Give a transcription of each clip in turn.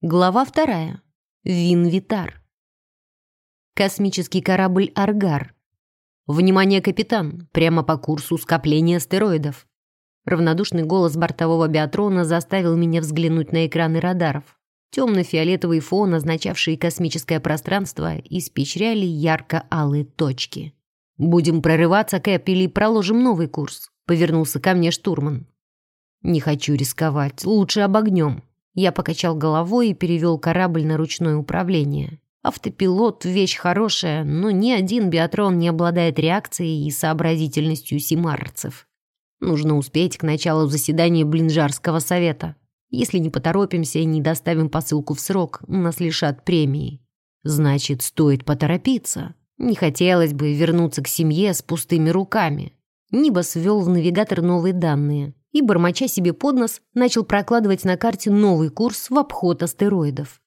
Глава вторая. Винвитар. Космический корабль «Аргар». «Внимание, капитан! Прямо по курсу скопления астероидов!» Равнодушный голос бортового биатрона заставил меня взглянуть на экраны радаров. Темно-фиолетовый фон, означавший космическое пространство, испечряли ярко-алые точки. «Будем прорываться, Кэп, или проложим новый курс?» — повернулся ко мне штурман. «Не хочу рисковать. Лучше обогнем», я покачал головой и перевел корабль на ручное управление. Автопилот — вещь хорошая, но ни один биатрон не обладает реакцией и сообразительностью симарцев. Нужно успеть к началу заседания Блинжарского совета. Если не поторопимся и не доставим посылку в срок, нас лишат премии. Значит, стоит поторопиться. Не хотелось бы вернуться к семье с пустыми руками. Нибас ввел в навигатор новые данные и, бормоча себе под нос, начал прокладывать на карте новый курс в обход астероидов.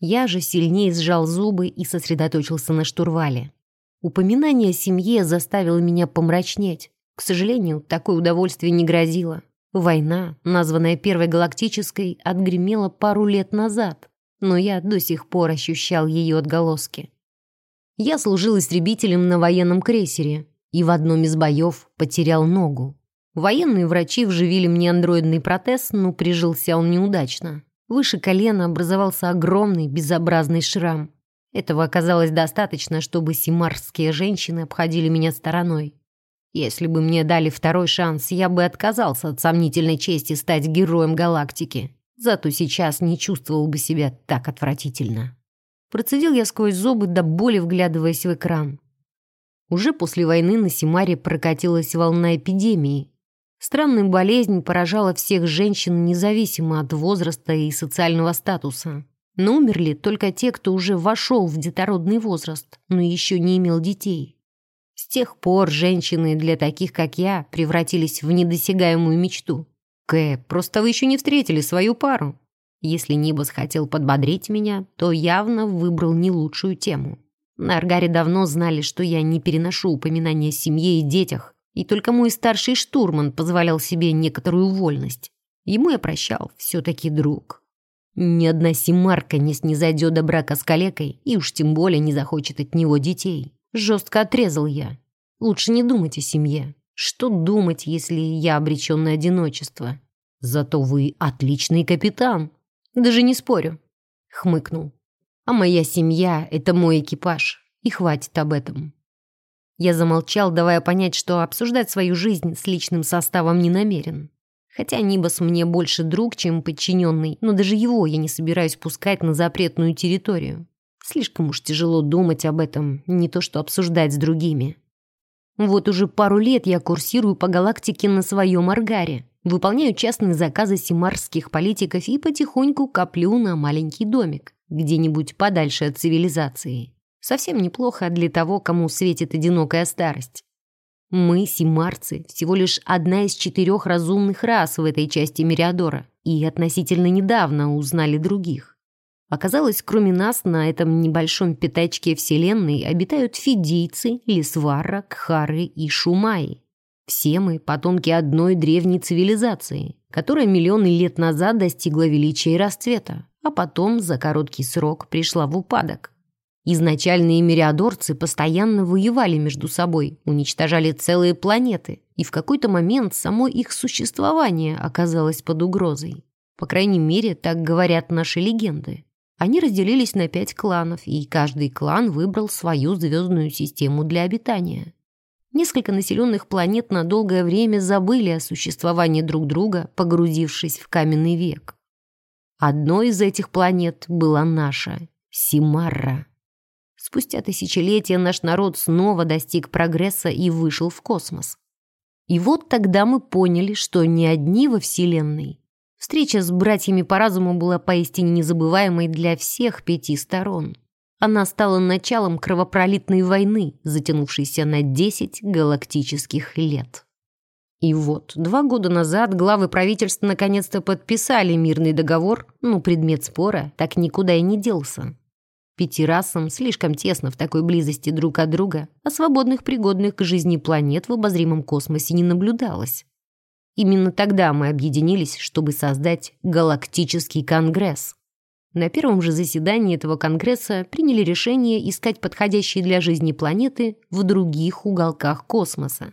Я же сильнее сжал зубы и сосредоточился на штурвале. Упоминание о семье заставило меня помрачнеть. К сожалению, такое удовольствие не грозило. Война, названная Первой Галактической, отгремела пару лет назад, но я до сих пор ощущал ее отголоски. Я служил истребителем на военном крейсере и в одном из боев потерял ногу. Военные врачи вживили мне андроидный протез, но прижился он неудачно. Выше колена образовался огромный безобразный шрам. Этого оказалось достаточно, чтобы симарские женщины обходили меня стороной. Если бы мне дали второй шанс, я бы отказался от сомнительной чести стать героем галактики. Зато сейчас не чувствовал бы себя так отвратительно. Процедил я сквозь зубы до боли, вглядываясь в экран. Уже после войны на Симаре прокатилась волна эпидемии, Странная болезнь поражала всех женщин независимо от возраста и социального статуса. Но умерли только те, кто уже вошел в детородный возраст, но еще не имел детей. С тех пор женщины для таких, как я, превратились в недосягаемую мечту. Кэ, просто вы еще не встретили свою пару. Если Нибас хотел подбодрить меня, то явно выбрал не лучшую тему. На Аргаре давно знали, что я не переношу упоминания о семье и детях, и только мой старший штурман позволял себе некоторую вольность. Ему я прощал, все-таки друг. Ни одна симарка не снизойдет до брака с калекой и уж тем более не захочет от него детей. Жестко отрезал я. Лучше не думать о семье. Что думать, если я обречен на одиночество? Зато вы отличный капитан. Даже не спорю. Хмыкнул. А моя семья — это мой экипаж. И хватит об этом. Я замолчал, давая понять, что обсуждать свою жизнь с личным составом не намерен. Хотя Нибас мне больше друг, чем подчиненный, но даже его я не собираюсь пускать на запретную территорию. Слишком уж тяжело думать об этом, не то что обсуждать с другими. Вот уже пару лет я курсирую по галактике на своем аргаре, выполняю частные заказы симарских политиков и потихоньку коплю на маленький домик, где-нибудь подальше от цивилизации. Совсем неплохо для того, кому светит одинокая старость. Мы, симарцы, всего лишь одна из четырех разумных рас в этой части Мириадора, и относительно недавно узнали других. Оказалось, кроме нас на этом небольшом пятачке Вселенной обитают фидийцы, лисвара, кхары и шумаи. Все мы потомки одной древней цивилизации, которая миллионы лет назад достигла величия и расцвета, а потом за короткий срок пришла в упадок. Изначальные мириадорцы постоянно воевали между собой, уничтожали целые планеты, и в какой-то момент само их существование оказалось под угрозой. По крайней мере, так говорят наши легенды. Они разделились на пять кланов, и каждый клан выбрал свою звездную систему для обитания. Несколько населенных планет на долгое время забыли о существовании друг друга, погрузившись в каменный век. Одной из этих планет была наша — Симарра. Спустя тысячелетия наш народ снова достиг прогресса и вышел в космос. И вот тогда мы поняли, что не одни во Вселенной. Встреча с братьями по разуму была поистине незабываемой для всех пяти сторон. Она стала началом кровопролитной войны, затянувшейся на 10 галактических лет. И вот, два года назад главы правительства наконец-то подписали мирный договор, но предмет спора так никуда и не делся. Пяти расам слишком тесно в такой близости друг от друга, а свободных пригодных к жизни планет в обозримом космосе не наблюдалось. Именно тогда мы объединились, чтобы создать Галактический Конгресс. На первом же заседании этого конгресса приняли решение искать подходящие для жизни планеты в других уголках космоса.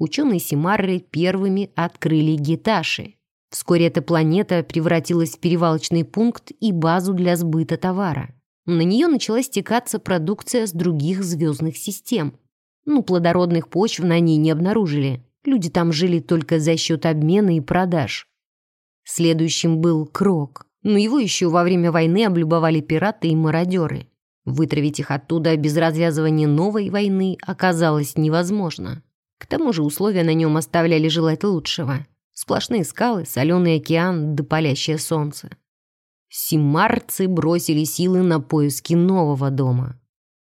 Ученые Симарры первыми открыли Гиташи. Вскоре эта планета превратилась в перевалочный пункт и базу для сбыта товара. На нее начала стекаться продукция с других звездных систем. Ну, плодородных почв на ней не обнаружили. Люди там жили только за счет обмена и продаж. Следующим был Крок, но его еще во время войны облюбовали пираты и мародеры. Вытравить их оттуда без развязывания новой войны оказалось невозможно. К тому же условия на нем оставляли желать лучшего. Сплошные скалы, соленый океан да палящее солнце. Симарцы бросили силы на поиски нового дома.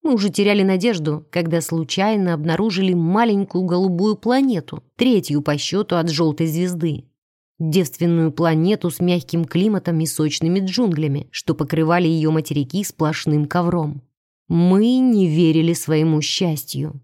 Мы уже теряли надежду, когда случайно обнаружили маленькую голубую планету, третью по счету от желтой звезды. Девственную планету с мягким климатом и сочными джунглями, что покрывали ее материки сплошным ковром. Мы не верили своему счастью.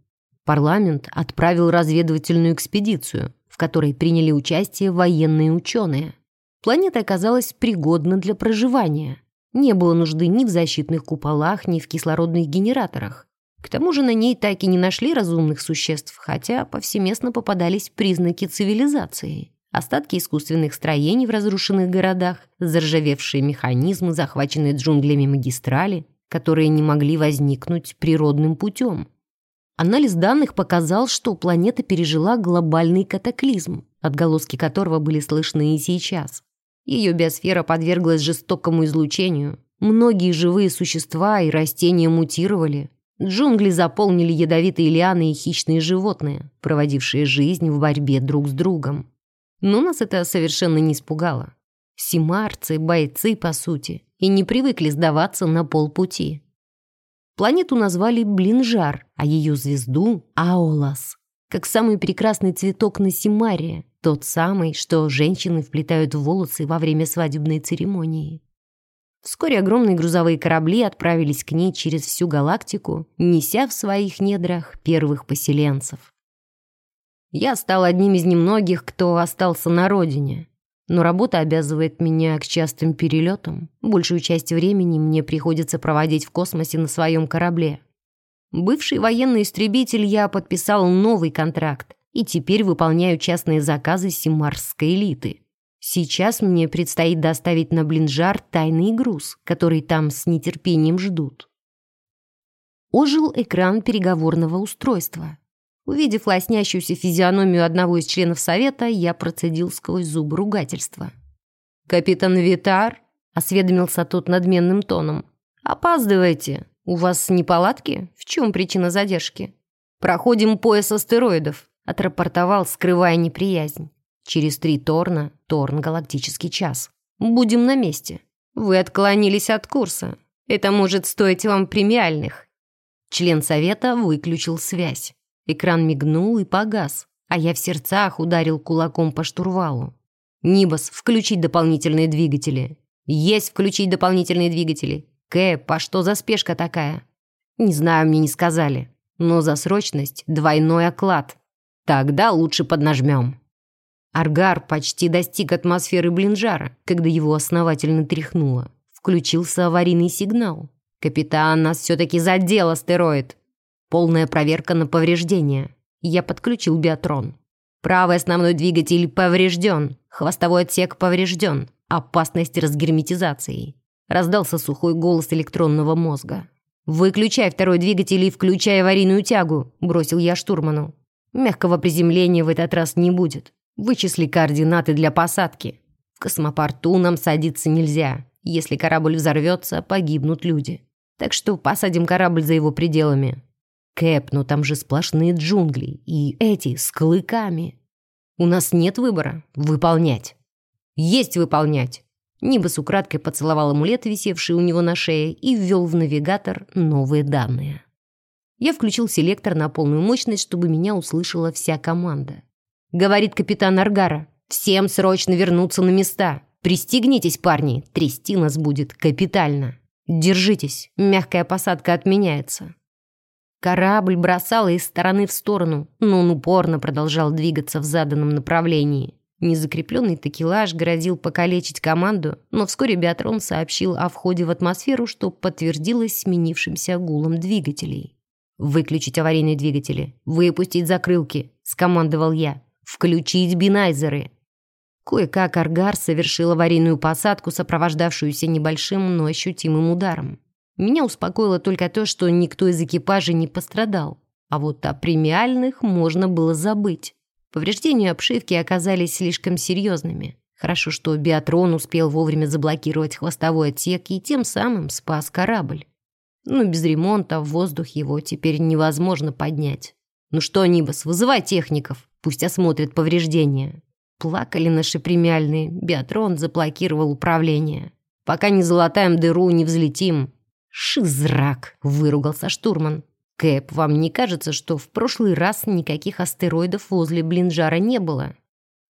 Парламент отправил разведывательную экспедицию, в которой приняли участие военные ученые. Планета оказалась пригодна для проживания. Не было нужды ни в защитных куполах, ни в кислородных генераторах. К тому же на ней так и не нашли разумных существ, хотя повсеместно попадались признаки цивилизации. Остатки искусственных строений в разрушенных городах, заржавевшие механизмы, захваченные джунглями магистрали, которые не могли возникнуть природным путем. Анализ данных показал, что планета пережила глобальный катаклизм, отголоски которого были слышны и сейчас. Ее биосфера подверглась жестокому излучению. Многие живые существа и растения мутировали. Джунгли заполнили ядовитые лианы и хищные животные, проводившие жизнь в борьбе друг с другом. Но нас это совершенно не испугало. Симарцы – бойцы, по сути, и не привыкли сдаваться на полпути. Планету назвали Блинжар, а ее звезду – Аолас, как самый прекрасный цветок на Симаре, тот самый, что женщины вплетают в волосы во время свадебной церемонии. Вскоре огромные грузовые корабли отправились к ней через всю галактику, неся в своих недрах первых поселенцев. Я стал одним из немногих, кто остался на родине. Но работа обязывает меня к частым перелетам. Большую часть времени мне приходится проводить в космосе на своем корабле. Бывший военный истребитель, я подписал новый контракт, и теперь выполняю частные заказы симарской элиты. Сейчас мне предстоит доставить на Блинжар тайный груз, который там с нетерпением ждут. Ожил экран переговорного устройства. Увидев лоснящуюся физиономию одного из членов совета, я процедил сквозь зубы ругательства. «Капитан Витар?» — осведомился тот надменным тоном. «Опаздывайте. У вас неполадки? В чем причина задержки?» «Проходим пояс астероидов», Отрапортовал, скрывая неприязнь. Через три Торна, Торн галактический час. Будем на месте. Вы отклонились от курса. Это может стоить вам премиальных. Член совета выключил связь. Экран мигнул и погас, а я в сердцах ударил кулаком по штурвалу. «Нибас, включить дополнительные двигатели». «Есть включить дополнительные двигатели». «Кэп, а что за спешка такая?» «Не знаю, мне не сказали. Но за срочность двойной оклад». Тогда лучше поднажмем. Аргар почти достиг атмосферы Блинжара, когда его основательно тряхнуло. Включился аварийный сигнал. «Капитан, нас все-таки задел астероид!» Полная проверка на повреждения. Я подключил биатрон. Правый основной двигатель поврежден, хвостовой отсек поврежден, опасность разгерметизации. Раздался сухой голос электронного мозга. «Выключай второй двигатель и включай аварийную тягу», – бросил я штурману. Мягкого приземления в этот раз не будет. Вычисли координаты для посадки. В космопорту нам садиться нельзя. Если корабль взорвется, погибнут люди. Так что посадим корабль за его пределами. Кэп, но там же сплошные джунгли. И эти с клыками. У нас нет выбора. Выполнять. Есть выполнять. Нибас украдкой поцеловал амулет, висевший у него на шее, и ввел в навигатор новые данные. Я включил селектор на полную мощность, чтобы меня услышала вся команда. Говорит капитан Аргара. «Всем срочно вернуться на места. Пристегнитесь, парни, трясти нас будет капитально. Держитесь, мягкая посадка отменяется». Корабль бросало из стороны в сторону, но он упорно продолжал двигаться в заданном направлении. Незакрепленный такелаж грозил покалечить команду, но вскоре Биатрон сообщил о входе в атмосферу, что подтвердилось сменившимся гулом двигателей. «Выключить аварийные двигатели, выпустить закрылки», — скомандовал я. «Включить бинайзеры». Кое-как Аргар совершил аварийную посадку, сопровождавшуюся небольшим, но ощутимым ударом. Меня успокоило только то, что никто из экипажа не пострадал. А вот о премиальных можно было забыть. Повреждения обшивки оказались слишком серьезными. Хорошо, что Биатрон успел вовремя заблокировать хвостовой отсек и тем самым спас корабль. Но без ремонта в воздух его теперь невозможно поднять. «Ну что, Нибас, вызывай техников, пусть осмотрят повреждения». Плакали наши премиальные, Биатрон заблокировал управление. «Пока не залатаем дыру, не взлетим». «Шизрак!» — выругался штурман. Кэп, вам не кажется, что в прошлый раз никаких астероидов возле Блинжара не было?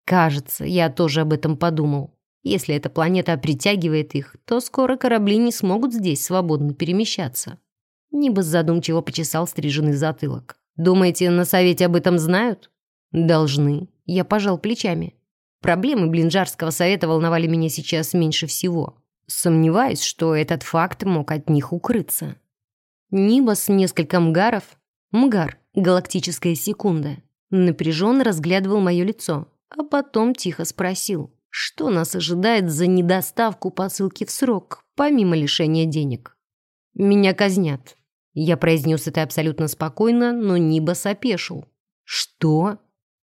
Кажется, я тоже об этом подумал. Если эта планета притягивает их, то скоро корабли не смогут здесь свободно перемещаться. Нибас задумчиво почесал стриженный затылок. Думаете, на совете об этом знают? Должны. Я пожал плечами. Проблемы Блинжарского совета волновали меня сейчас меньше всего. Сомневаюсь, что этот факт мог от них укрыться. Нибас несколько мгаров. Мгар, галактическая секунда. Напряженно разглядывал мое лицо, а потом тихо спросил, что нас ожидает за недоставку посылки в срок, помимо лишения денег. «Меня казнят». Я произнес это абсолютно спокойно, но Нибас опешил. «Что?»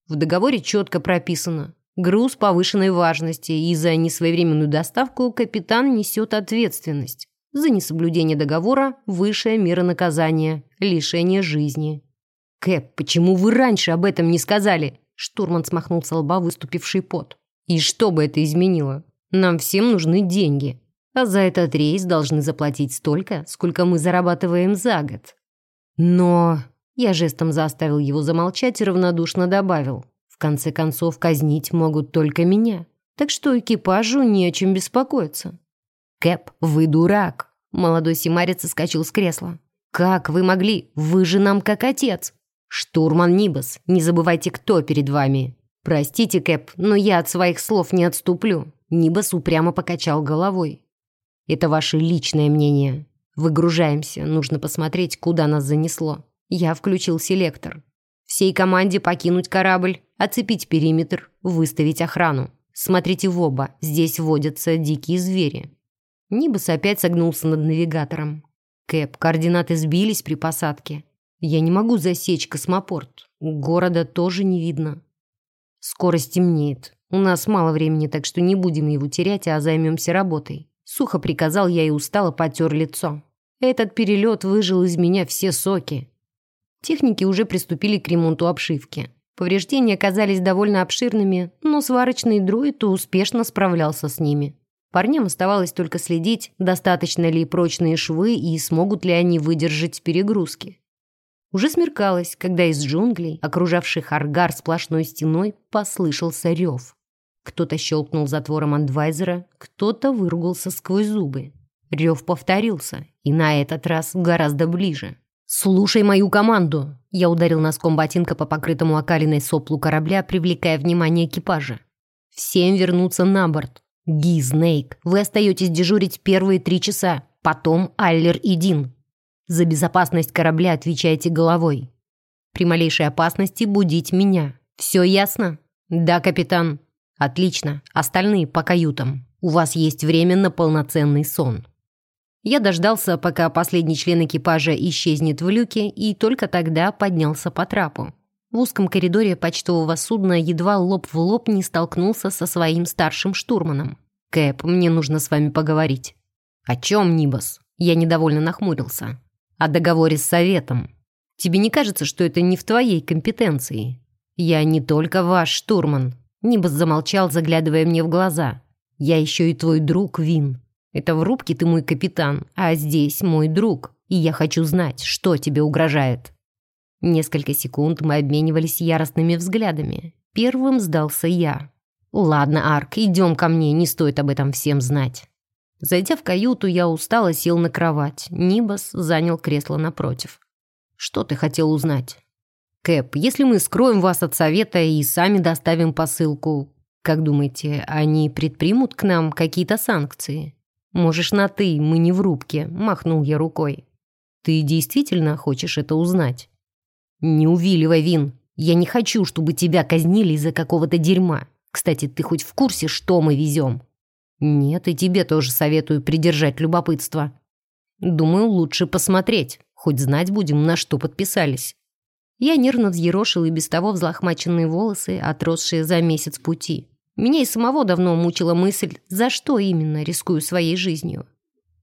В договоре четко прописано. Груз повышенной важности, и за несвоевременную доставку капитан несет ответственность. За несоблюдение договора – высшая мера наказания – лишение жизни. «Кэп, почему вы раньше об этом не сказали?» Штурман смахнул с лба выступивший пот. «И что бы это изменило? Нам всем нужны деньги. А за этот рейс должны заплатить столько, сколько мы зарабатываем за год». «Но...» Я жестом заставил его замолчать и равнодушно добавил. «В конце концов, казнить могут только меня. Так что экипажу не о чем беспокоиться. «Кэп, вы дурак!» Молодой Симарец соскочил с кресла. «Как вы могли? Вы же нам как отец!» «Штурман Нибас, не забывайте, кто перед вами!» «Простите, Кэп, но я от своих слов не отступлю!» Нибас упрямо покачал головой. «Это ваше личное мнение. Выгружаемся, нужно посмотреть, куда нас занесло». Я включил селектор. Всей команде покинуть корабль, оцепить периметр, выставить охрану. Смотрите в оба, здесь водятся дикие звери. Нибас опять согнулся над навигатором. «Кэп, координаты сбились при посадке. Я не могу засечь космопорт. Города тоже не видно. Скоро стемнеет. У нас мало времени, так что не будем его терять, а займемся работой». Сухо приказал я и устало потер лицо. Этот перелет выжил из меня все соки. Техники уже приступили к ремонту обшивки. Повреждения оказались довольно обширными, но сварочный дроид успешно справлялся с ними. Парням оставалось только следить, достаточно ли прочные швы и смогут ли они выдержать перегрузки. Уже смеркалось, когда из джунглей, окружавших аргар сплошной стеной, послышался рев. Кто-то щелкнул затвором адвайзера, кто-то выругался сквозь зубы. Рев повторился, и на этот раз гораздо ближе. «Слушай мою команду!» Я ударил носком ботинка по покрытому окалиной соплу корабля, привлекая внимание экипажа. «Всем вернуться на борт. «Ги, Снейк, вы остаетесь дежурить первые три часа, потом Айлер и Дин. За безопасность корабля отвечайте головой. При малейшей опасности будить меня. Все ясно?» «Да, капитан». «Отлично. Остальные по каютам. У вас есть время на полноценный сон». Я дождался, пока последний член экипажа исчезнет в люке, и только тогда поднялся по трапу. В узком коридоре почтового судна едва лоб в лоб не столкнулся со своим старшим штурманом. «Кэп, мне нужно с вами поговорить». «О чем, Нибас?» Я недовольно нахмурился. «О договоре с Советом. Тебе не кажется, что это не в твоей компетенции? Я не только ваш штурман». Нибас замолчал, заглядывая мне в глаза. «Я еще и твой друг, Вин. Это в рубке ты мой капитан, а здесь мой друг, и я хочу знать, что тебе угрожает». Несколько секунд мы обменивались яростными взглядами. Первым сдался я. «Ладно, Арк, идем ко мне, не стоит об этом всем знать». Зайдя в каюту, я устало сел на кровать. Нибас занял кресло напротив. «Что ты хотел узнать?» «Кэп, если мы скроем вас от совета и сами доставим посылку, Как думаете, они предпримут к нам какие-то санкции? Можешь на «ты», мы не в рубке», — махнул я рукой. Ты действительно хочешь это узнать? Не увиливай, Вин. Я не хочу, чтобы тебя казнили из-за какого-то дерьма. Кстати, ты хоть в курсе, что мы везем? Нет, и тебе тоже советую придержать любопытство. Думаю, лучше посмотреть. Хоть знать будем, на что подписались. Я нервно взъерошил и без того взлохмаченные волосы, отросшие за месяц пути. Меня и самого давно мучила мысль, за что именно рискую своей жизнью.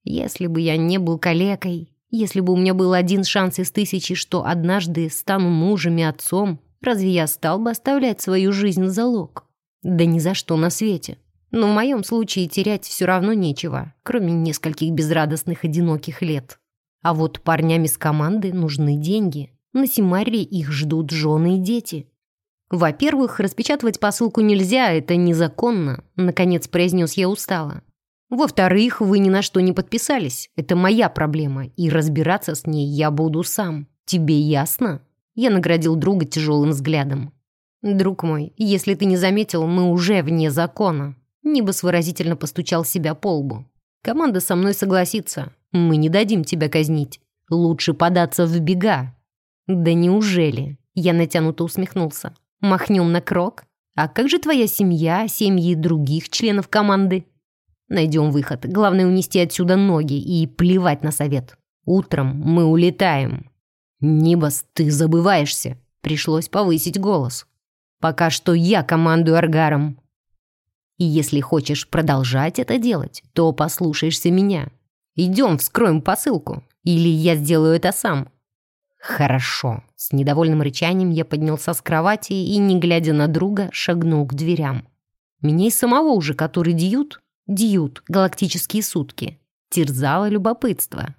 Если бы я не был калекой, если бы у меня был один шанс из тысячи, что однажды стану мужем и отцом, разве я стал бы оставлять свою жизнь в залог? Да ни за что на свете. Но в моем случае терять все равно нечего, кроме нескольких безрадостных одиноких лет. А вот парням из команды нужны деньги. На Симаре их ждут жены и дети. «Во-первых, распечатывать посылку нельзя, это незаконно», — наконец произнес я устало. «Во-вторых, вы ни на что не подписались. Это моя проблема, и разбираться с ней я буду сам. Тебе ясно?» Я наградил друга тяжелым взглядом. «Друг мой, если ты не заметил, мы уже вне закона». Нибас выразительно постучал себя по лбу. «Команда со мной согласится. Мы не дадим тебя казнить. Лучше податься в бега». «Да неужели?» Я натянуто усмехнулся. Махнем на крок? А как же твоя семья, семьи других членов команды? Найдем выход. Главное унести отсюда ноги и плевать на совет. Утром мы улетаем. Нибас, ты забываешься. Пришлось повысить голос. Пока что я командую Аргаром. И если хочешь продолжать это делать, то послушаешься меня. Идем, вскроем посылку. Или я сделаю это сам. «Хорошо». С недовольным рычанием я поднялся с кровати и, не глядя на друга, шагнул к дверям. Меня и самого уже который дьют, дьют, галактические сутки, терзало любопытство.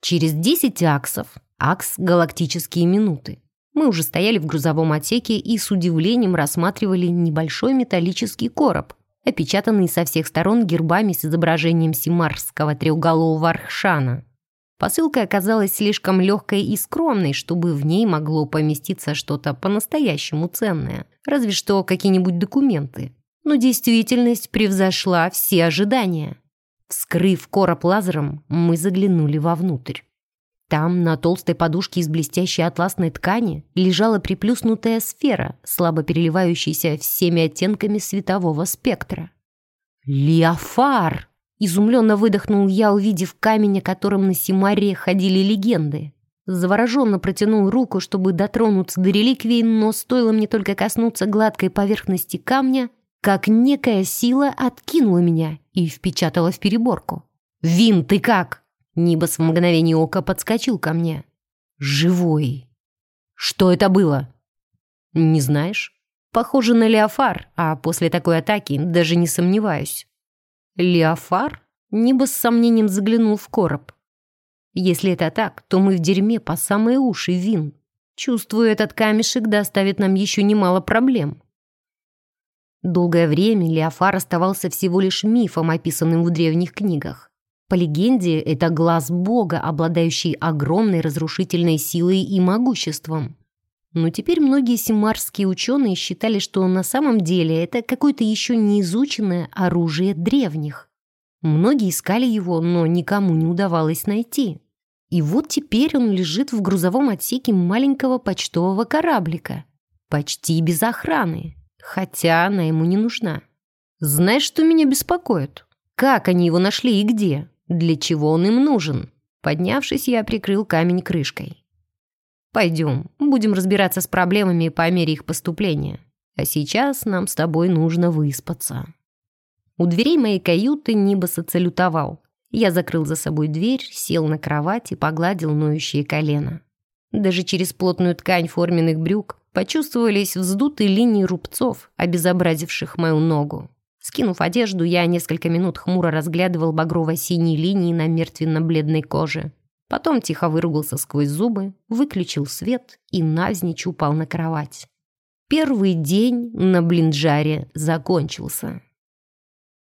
Через десять аксов, акс — галактические минуты, мы уже стояли в грузовом отсеке и с удивлением рассматривали небольшой металлический короб, опечатанный со всех сторон гербами с изображением симарского треуголового архшана. Посылка оказалась слишком легкой и скромной, чтобы в ней могло поместиться что-то по-настоящему ценное, разве что какие-нибудь документы. Но действительность превзошла все ожидания. Вскрыв короб лазером, мы заглянули вовнутрь. Там, на толстой подушке из блестящей атласной ткани, лежала приплюснутая сфера, слабо переливающаяся всеми оттенками светового спектра. «Леофар!» Изумленно выдохнул я, увидев камень, о котором на Симаре ходили легенды. Завороженно протянул руку, чтобы дотронуться до реликвии, но стоило мне только коснуться гладкой поверхности камня, как некая сила откинула меня и впечатала в переборку. «Вин, ты как?» Нибас в мгновение ока подскочил ко мне. «Живой!» «Что это было?» «Не знаешь?» «Похоже на Леофар, а после такой атаки даже не сомневаюсь». Леофар? Небо с сомнением заглянул в короб. Если это так, то мы в дерьме по самые уши, Вин. Чувствую, этот камешек доставит нам еще немало проблем. Долгое время Леофар оставался всего лишь мифом, описанным в древних книгах. По легенде, это глаз бога, обладающий огромной разрушительной силой и могуществом. Но теперь многие симарские ученые считали, что на самом деле это какое-то еще неизученное оружие древних. Многие искали его, но никому не удавалось найти. И вот теперь он лежит в грузовом отсеке маленького почтового кораблика. Почти без охраны, хотя она ему не нужна. Знаешь, что меня беспокоит? Как они его нашли и где? Для чего он им нужен? Поднявшись, я прикрыл камень крышкой. Пойдем, будем разбираться с проблемами по мере их поступления. А сейчас нам с тобой нужно выспаться». У дверей моей каюты Нибас оцалютовал. Я закрыл за собой дверь, сел на кровать и погладил ноющие колено. Даже через плотную ткань форменных брюк почувствовались вздутые линии рубцов, обезобразивших мою ногу. Скинув одежду, я несколько минут хмуро разглядывал багрово-синие линии на мертвенно-бледной коже. Потом тихо выругался сквозь зубы, выключил свет и навзничь упал на кровать. Первый день на блинджаре закончился.